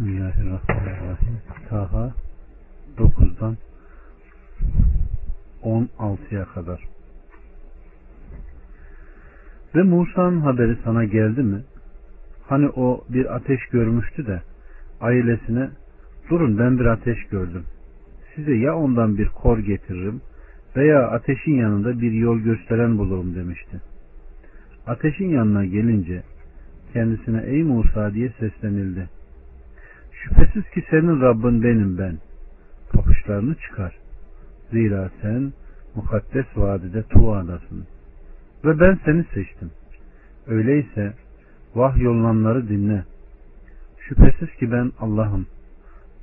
Bismillahirrahmanirrahim. Taha 9'dan 16'ya kadar. Ve Musa'nın haberi sana geldi mi? Hani o bir ateş görmüştü de ailesine durun ben bir ateş gördüm. Size ya ondan bir kor getiririm veya ateşin yanında bir yol gösteren bulurum demişti. Ateşin yanına gelince kendisine ey Musa diye seslenildi. Şüphesiz ki senin Rabbin benim ben. Papuçlarını çıkar. Zira sen mukaddes vadide Tuva'dasın. Ve ben seni seçtim. Öyleyse vah yollananları dinle. Şüphesiz ki ben Allah'ım.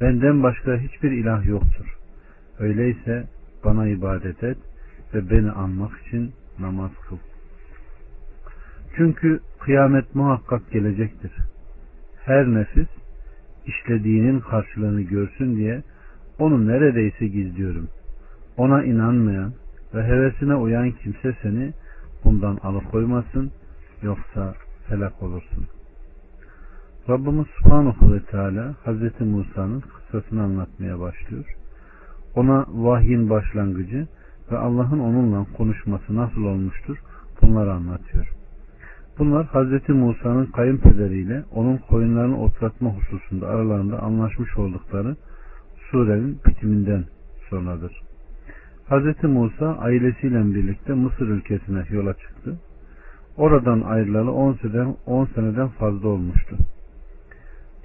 Benden başka hiçbir ilah yoktur. Öyleyse bana ibadet et ve beni anmak için namaz kıl. Çünkü kıyamet muhakkak gelecektir. Her nefis işlediğinin karşılığını görsün diye onu neredeyse gizliyorum. Ona inanmayan ve hevesine uyan kimse seni bundan alıkoymasın yoksa helak olursun. Rabbimiz Subhanahu ve Teala Hz. Musa'nın kıssasını anlatmaya başlıyor. Ona vahyin başlangıcı ve Allah'ın onunla konuşması nasıl olmuştur bunları anlatıyor. Bunlar Hz. Musa'nın kayınpederiyle onun koyunlarını otlatma hususunda aralarında anlaşmış oldukları surenin bitiminden sonradır. Hz. Musa ailesiyle birlikte Mısır ülkesine yola çıktı. Oradan ayrılalı 10 seneden, 10 seneden fazla olmuştu.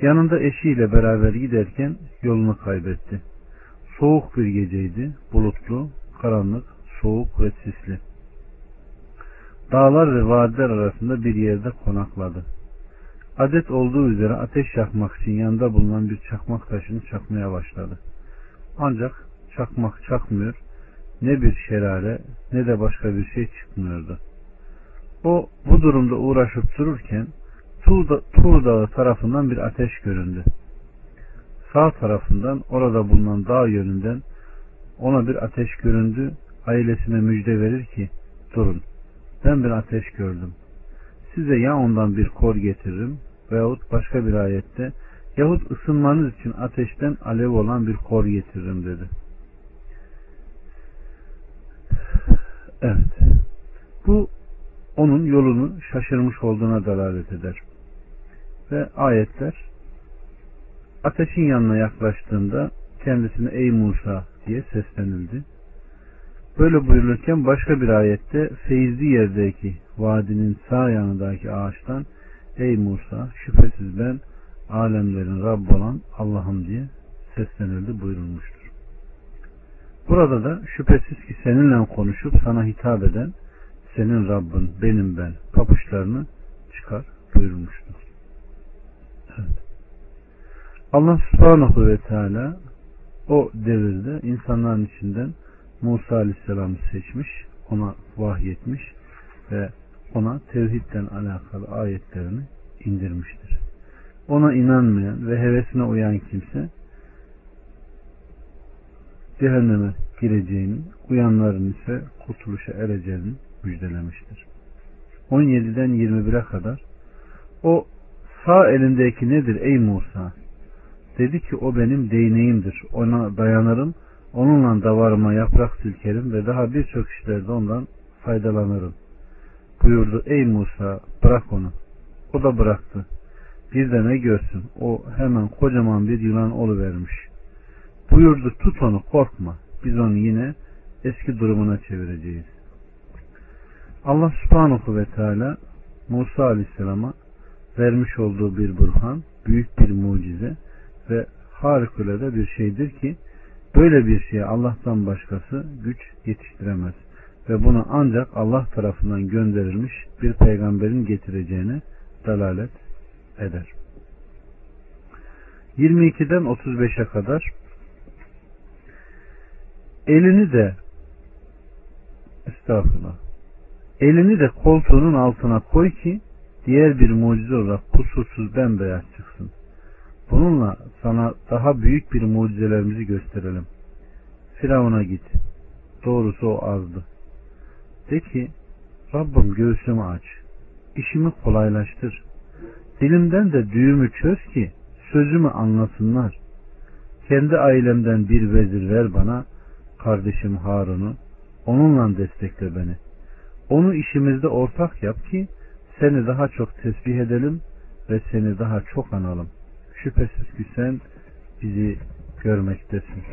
Yanında eşiyle beraber giderken yolunu kaybetti. Soğuk bir geceydi, bulutlu, karanlık, soğuk ve sisli. Dağlar ve vadiler arasında bir yerde konakladı. Adet olduğu üzere ateş yakmak için yanında bulunan bir çakmak taşını çakmaya başladı. Ancak çakmak çakmıyor, ne bir şelale ne de başka bir şey çıkmıyordu. O bu durumda uğraşıp dururken Tuğ Dağı tarafından bir ateş göründü. Sağ tarafından orada bulunan dağ yönünden ona bir ateş göründü. Ailesine müjde verir ki durun ben bir ateş gördüm. Size ya ondan bir kor getiririm veyahut başka bir ayette yahut ısınmanız için ateşten alev olan bir kor getiririm dedi. Evet. Bu onun yolunu şaşırmış olduğuna dalalet eder. Ve ayetler ateşin yanına yaklaştığında kendisine ey Musa diye seslenildi. Böyle buyurulurken başka bir ayette feyizli yerdeki vadinin sağ yanındaki ağaçtan ey Musa şüphesiz ben alemlerin Rabb olan Allah'ım diye seslenildi buyurulmuştur. Burada da şüphesiz ki seninle konuşup sana hitap eden senin Rabbin benim ben papuçlarını çıkar buyurmuştur. Evet. Allah subhanahu ve teala o devirde insanların içinden Musa aleyhisselamı seçmiş, ona vahyetmiş ve ona tevhidden alakalı ayetlerini indirmiştir. Ona inanmayan ve hevesine uyan kimse cehenneme gireceğini, uyanların ise kurtuluşa ereceğini müjdelemiştir. 17'den 21'e kadar o sağ elindeki nedir ey Musa? Dedi ki o benim değneğimdir. Ona dayanırım. Onunla davarıma yaprak silkerim ve daha birçok işlerde ondan faydalanırım. Buyurdu ey Musa bırak onu. O da bıraktı. Bir de ne görsün o hemen kocaman bir yılan vermiş. Buyurdu tut onu korkma. Biz onu yine eski durumuna çevireceğiz. Allah subhanahu ve teala Musa aleyhisselama vermiş olduğu bir burhan, büyük bir mucize ve harikulade bir şeydir ki böyle bir şeye Allah'tan başkası güç yetiştiremez ve bunu ancak Allah tarafından gönderilmiş bir peygamberin getireceğine dalalet eder. 22'den 35'e kadar elini de estağfurullah elini de koltuğunun altına koy ki diğer bir mucize olarak kusursuz bembeyaz çıksın. Bununla sana daha büyük bir mucizelerimizi gösterelim. Firavun'a git. Doğrusu o azdı. De ki Rabbim göğsümü aç. İşimi kolaylaştır. Dilimden de düğümü çöz ki sözümü anlasınlar. Kendi ailemden bir vezir ver bana, kardeşim Harun'u, onunla destekle beni. Onu işimizde ortak yap ki seni daha çok tesbih edelim ve seni daha çok analım. Şüphesiz ki sen bizi görmektesin.